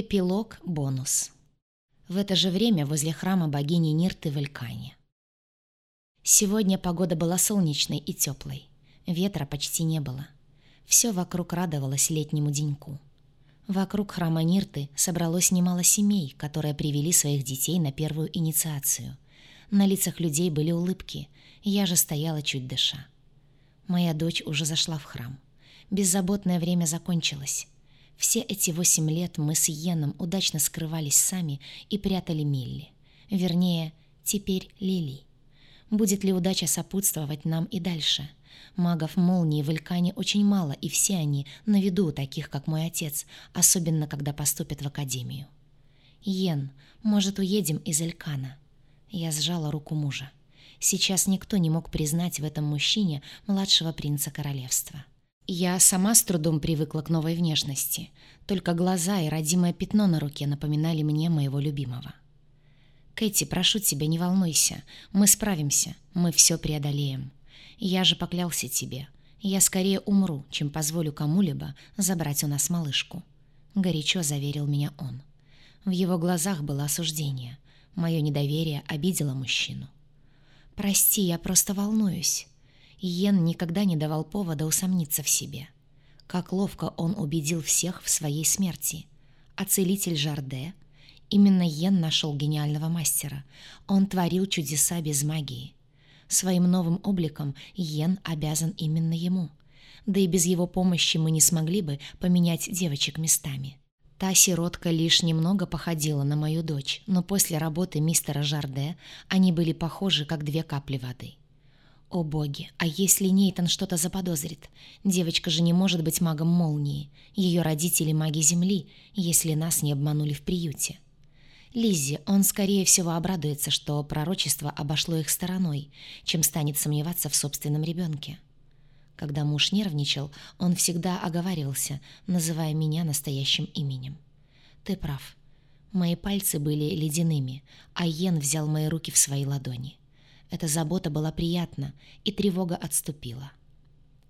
Эпилог бонус. В это же время возле храма богини Нирты в Элькане. Сегодня погода была солнечной и теплой. Ветра почти не было. Все вокруг радовалось летнему деньку. Вокруг храма Нирты собралось немало семей, которые привели своих детей на первую инициацию. На лицах людей были улыбки, я же стояла чуть дыша. Моя дочь уже зашла в храм. Беззаботное время закончилось. Все эти восемь лет мы с Йеном удачно скрывались сами и прятали Милли. Вернее, теперь Лили. Будет ли удача сопутствовать нам и дальше? Магов молнии в Илькане очень мало, и все они на виду у таких, как мой отец, особенно когда поступят в академию. «Йен, может, уедем из Элькана?» Я сжала руку мужа. Сейчас никто не мог признать в этом мужчине младшего принца королевства. Я сама с трудом привыкла к новой внешности. Только глаза и родимое пятно на руке напоминали мне моего любимого. «Кэти, прошу тебя, не волнуйся. Мы справимся. Мы все преодолеем. Я же поклялся тебе. Я скорее умру, чем позволю кому-либо забрать у нас малышку», — горячо заверил меня он. В его глазах было осуждение. Мое недоверие обидело мужчину. «Прости, я просто волнуюсь». Йен никогда не давал повода усомниться в себе. Как ловко он убедил всех в своей смерти. А целитель Жарде? Именно Йен нашел гениального мастера. Он творил чудеса без магии. Своим новым обликом Йен обязан именно ему. Да и без его помощи мы не смогли бы поменять девочек местами. Та сиротка лишь немного походила на мою дочь, но после работы мистера Жарде они были похожи, как две капли воды. О боги, а если Нейтан что-то заподозрит? Девочка же не может быть магом молнии. Ее родители маги Земли, если нас не обманули в приюте. Лиззи, он скорее всего обрадуется, что пророчество обошло их стороной, чем станет сомневаться в собственном ребенке. Когда муж нервничал, он всегда оговаривался, называя меня настоящим именем. «Ты прав. Мои пальцы были ледяными, а Йен взял мои руки в свои ладони. Эта забота была приятна, и тревога отступила.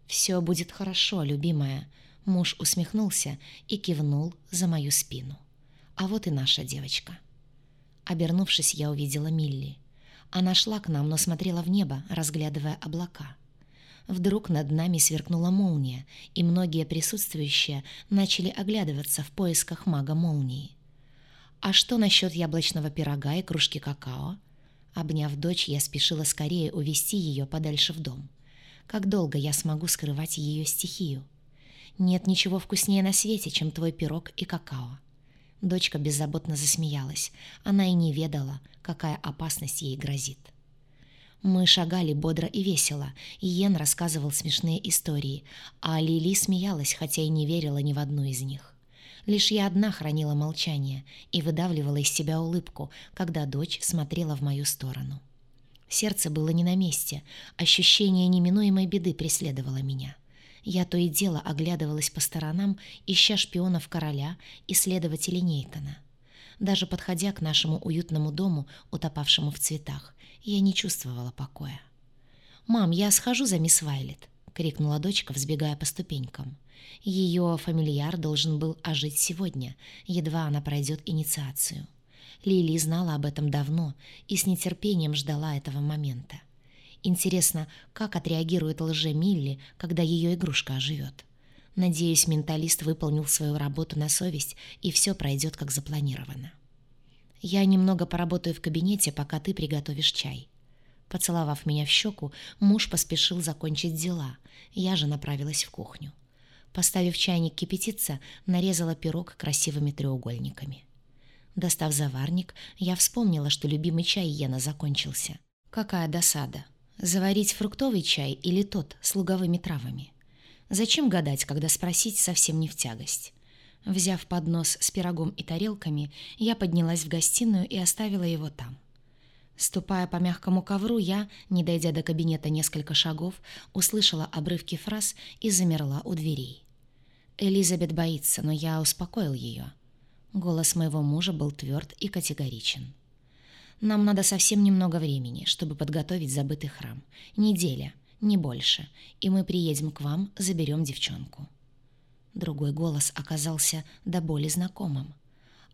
«Все будет хорошо, любимая», — муж усмехнулся и кивнул за мою спину. «А вот и наша девочка». Обернувшись, я увидела Милли. Она шла к нам, но смотрела в небо, разглядывая облака. Вдруг над нами сверкнула молния, и многие присутствующие начали оглядываться в поисках мага молнии. «А что насчет яблочного пирога и кружки какао?» Обняв дочь, я спешила скорее увести ее подальше в дом. Как долго я смогу скрывать ее стихию? Нет ничего вкуснее на свете, чем твой пирог и какао. Дочка беззаботно засмеялась. Она и не ведала, какая опасность ей грозит. Мы шагали бодро и весело, и Йен рассказывал смешные истории, а Лили смеялась, хотя и не верила ни в одну из них. Лишь я одна хранила молчание и выдавливала из себя улыбку, когда дочь смотрела в мою сторону. Сердце было не на месте, ощущение неминуемой беды преследовало меня. Я то и дело оглядывалась по сторонам, ища шпионов короля и следователей Нейтона. Даже подходя к нашему уютному дому, утопавшему в цветах, я не чувствовала покоя. «Мам, я схожу за мисс Вайлет», — крикнула дочка, взбегая по ступенькам. Ее фамильяр должен был ожить сегодня, едва она пройдет инициацию. Лили знала об этом давно и с нетерпением ждала этого момента. Интересно, как отреагирует лже Милли, когда ее игрушка оживет. Надеюсь, менталист выполнил свою работу на совесть, и все пройдет как запланировано. Я немного поработаю в кабинете, пока ты приготовишь чай. Поцеловав меня в щеку, муж поспешил закончить дела. Я же направилась в кухню. Поставив чайник кипятиться, нарезала пирог красивыми треугольниками. Достав заварник, я вспомнила, что любимый чай Йена закончился. Какая досада. Заварить фруктовый чай или тот с луговыми травами? Зачем гадать, когда спросить совсем не в тягость? Взяв поднос с пирогом и тарелками, я поднялась в гостиную и оставила его там. Ступая по мягкому ковру, я, не дойдя до кабинета несколько шагов, услышала обрывки фраз и замерла у дверей. Элизабет боится, но я успокоил ее. Голос моего мужа был тверд и категоричен. Нам надо совсем немного времени, чтобы подготовить забытый храм. Неделя, не больше, и мы приедем к вам, заберем девчонку. Другой голос оказался до боли знакомым.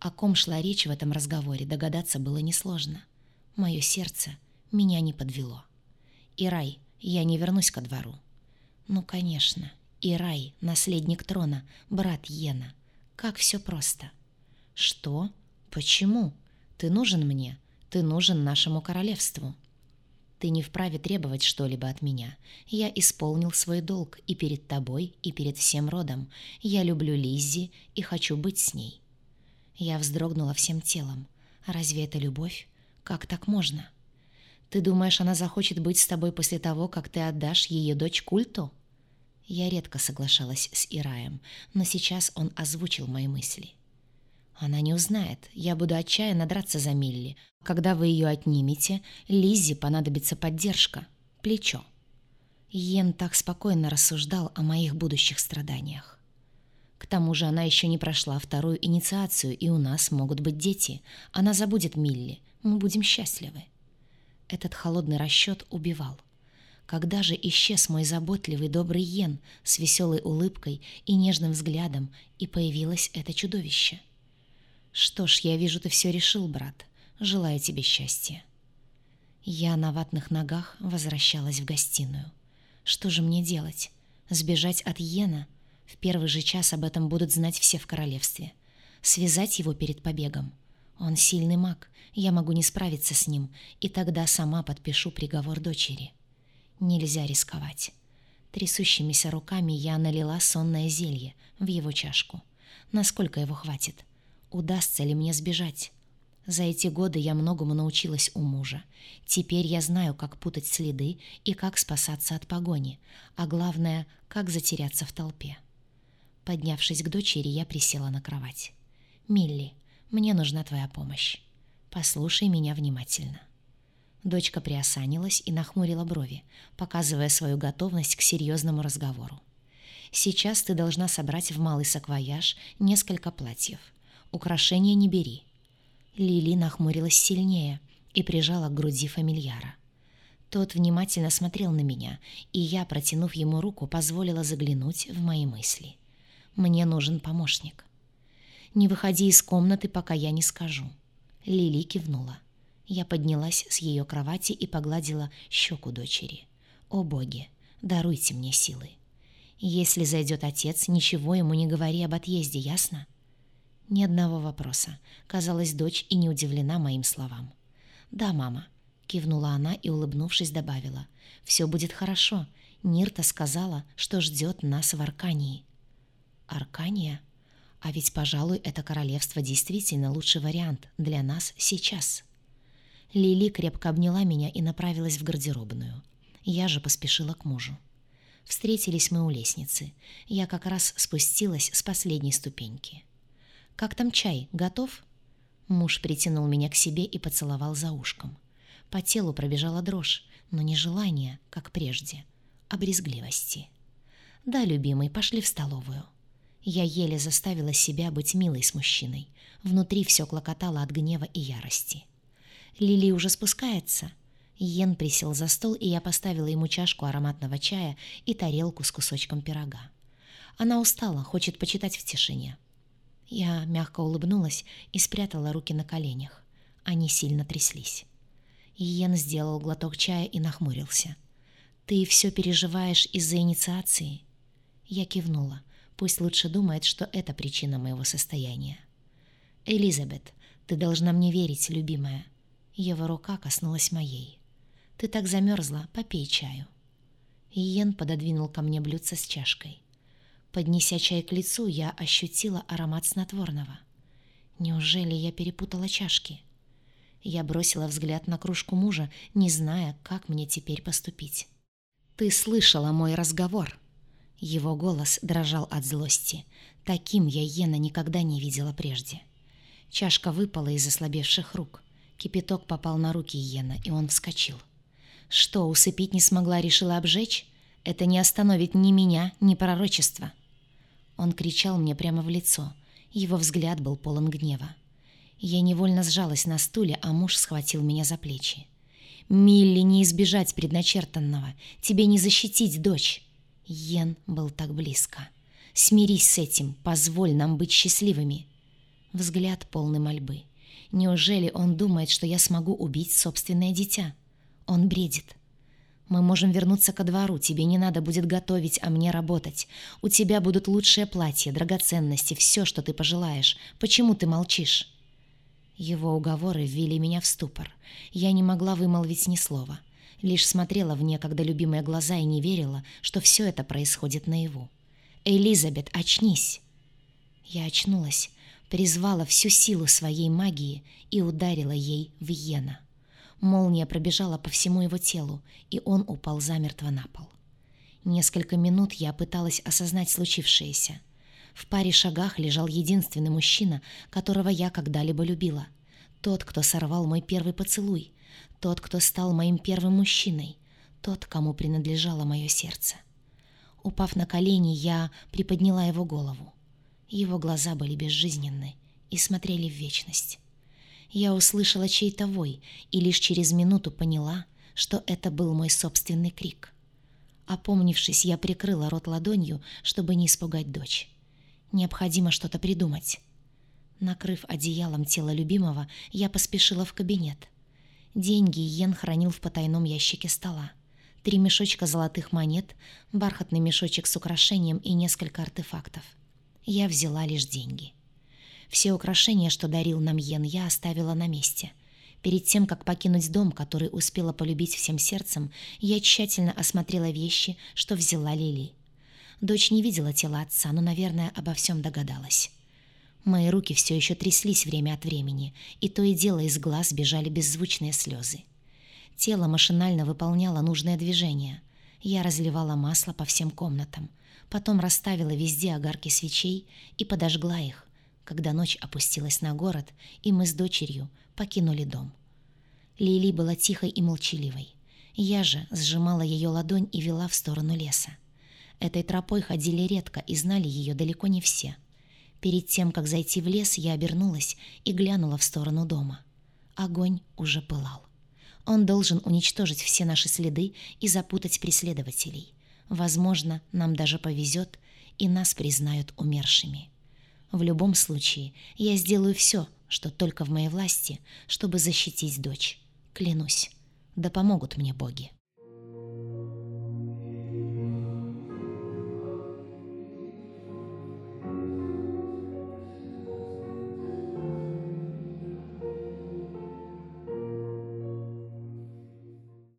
О ком шла речь в этом разговоре, догадаться было несложно. Мое сердце меня не подвело. Ирай, я не вернусь ко двору. Ну, конечно, Ирай, наследник трона, брат Йена. Как все просто. Что? Почему? Ты нужен мне? Ты нужен нашему королевству. Ты не вправе требовать что-либо от меня. Я исполнил свой долг и перед тобой, и перед всем родом. Я люблю Лиззи и хочу быть с ней. Я вздрогнула всем телом. Разве это любовь? Как так можно? Ты думаешь, она захочет быть с тобой после того, как ты отдашь ее дочь культу? Я редко соглашалась с Ираем, но сейчас он озвучил мои мысли. Она не узнает. Я буду отчаянно драться за Милли. Когда вы ее отнимете, Лиззи понадобится поддержка. Плечо. Йен так спокойно рассуждал о моих будущих страданиях. К тому же она еще не прошла вторую инициацию, и у нас могут быть дети. Она забудет Милли. Мы будем счастливы. Этот холодный расчет убивал. Когда же исчез мой заботливый добрый Йен с веселой улыбкой и нежным взглядом, и появилось это чудовище? Что ж, я вижу, ты все решил, брат. Желаю тебе счастья. Я на ватных ногах возвращалась в гостиную. Что же мне делать? Сбежать от Йена? В первый же час об этом будут знать все в королевстве. Связать его перед побегом? Он сильный маг, я могу не справиться с ним, и тогда сама подпишу приговор дочери. Нельзя рисковать. Трясущимися руками я налила сонное зелье в его чашку. Насколько его хватит? Удастся ли мне сбежать? За эти годы я многому научилась у мужа. Теперь я знаю, как путать следы и как спасаться от погони, а главное, как затеряться в толпе. Поднявшись к дочери, я присела на кровать. «Милли, мне нужна твоя помощь. Послушай меня внимательно». Дочка приосанилась и нахмурила брови, показывая свою готовность к серьезному разговору. «Сейчас ты должна собрать в малый саквояж несколько платьев. Украшения не бери». Лили нахмурилась сильнее и прижала к груди фамильяра. Тот внимательно смотрел на меня, и я, протянув ему руку, позволила заглянуть в мои мысли. «Мне нужен помощник». «Не выходи из комнаты, пока я не скажу». Лили кивнула. Я поднялась с ее кровати и погладила щеку дочери. «О боги, даруйте мне силы. Если зайдет отец, ничего ему не говори об отъезде, ясно?» Ни одного вопроса. Казалось, дочь и не удивлена моим словам. «Да, мама», — кивнула она и, улыбнувшись, добавила. «Все будет хорошо. Нирта сказала, что ждет нас в Аркании». «Аркания? А ведь, пожалуй, это королевство действительно лучший вариант для нас сейчас». Лили крепко обняла меня и направилась в гардеробную. Я же поспешила к мужу. Встретились мы у лестницы. Я как раз спустилась с последней ступеньки. «Как там чай? Готов?» Муж притянул меня к себе и поцеловал за ушком. По телу пробежала дрожь, но не желание, как прежде, а брезгливости. «Да, любимый, пошли в столовую». Я еле заставила себя быть милой с мужчиной. Внутри все клокотало от гнева и ярости. Лили уже спускается. Йен присел за стол, и я поставила ему чашку ароматного чая и тарелку с кусочком пирога. Она устала, хочет почитать в тишине. Я мягко улыбнулась и спрятала руки на коленях. Они сильно тряслись. Йен сделал глоток чая и нахмурился. «Ты все переживаешь из-за инициации?» Я кивнула. Пусть лучше думает, что это причина моего состояния. «Элизабет, ты должна мне верить, любимая. Его рука коснулась моей. «Ты так замерзла, попей чаю». Иен пододвинул ко мне блюдце с чашкой. Поднеся чай к лицу, я ощутила аромат снотворного. Неужели я перепутала чашки? Я бросила взгляд на кружку мужа, не зная, как мне теперь поступить. «Ты слышала мой разговор?» Его голос дрожал от злости. Таким я Йена никогда не видела прежде. Чашка выпала из ослабевших рук. Кипяток попал на руки Йена, и он вскочил. Что, усыпить не смогла, решила обжечь? Это не остановит ни меня, ни пророчества. Он кричал мне прямо в лицо. Его взгляд был полон гнева. Я невольно сжалась на стуле, а муж схватил меня за плечи. «Милли, не избежать предначертанного. Тебе не защитить дочь». Йен был так близко. «Смирись с этим, позволь нам быть счастливыми». Взгляд полный мольбы. Неужели он думает, что я смогу убить собственное дитя? Он бредит. Мы можем вернуться ко двору, тебе не надо будет готовить, а мне работать. У тебя будут лучшие платья, драгоценности, все, что ты пожелаешь. Почему ты молчишь?» Его уговоры ввели меня в ступор. Я не могла вымолвить ни слова. Лишь смотрела в некогда любимые глаза и не верила, что все это происходит наяву. «Элизабет, очнись!» Я очнулась, призвала всю силу своей магии и ударила ей в иена. Молния пробежала по всему его телу, и он упал замертво на пол. Несколько минут я пыталась осознать случившееся. В паре шагах лежал единственный мужчина, которого я когда-либо любила. Тот, кто сорвал мой первый поцелуй. Тот, кто стал моим первым мужчиной. Тот, кому принадлежало мое сердце. Упав на колени, я приподняла его голову. Его глаза были безжизненны и смотрели в вечность. Я услышала чей-то вой и лишь через минуту поняла, что это был мой собственный крик. Опомнившись, я прикрыла рот ладонью, чтобы не испугать дочь. Необходимо что-то придумать. Накрыв одеялом тело любимого, я поспешила в кабинет. Деньги Йен хранил в потайном ящике стола. Три мешочка золотых монет, бархатный мешочек с украшением и несколько артефактов. Я взяла лишь деньги. Все украшения, что дарил нам Йен, я оставила на месте. Перед тем, как покинуть дом, который успела полюбить всем сердцем, я тщательно осмотрела вещи, что взяла Лили. Дочь не видела тела отца, но, наверное, обо всем догадалась. Мои руки все еще тряслись время от времени, и то и дело из глаз бежали беззвучные слезы. Тело машинально выполняло нужное движение. Я разливала масло по всем комнатам, потом расставила везде огарки свечей и подожгла их, когда ночь опустилась на город, и мы с дочерью покинули дом. Лили была тихой и молчаливой. Я же сжимала ее ладонь и вела в сторону леса. Этой тропой ходили редко и знали ее далеко не все. Перед тем, как зайти в лес, я обернулась и глянула в сторону дома. Огонь уже пылал. Он должен уничтожить все наши следы и запутать преследователей. Возможно, нам даже повезет, и нас признают умершими. В любом случае, я сделаю все, что только в моей власти, чтобы защитить дочь. Клянусь, да помогут мне боги.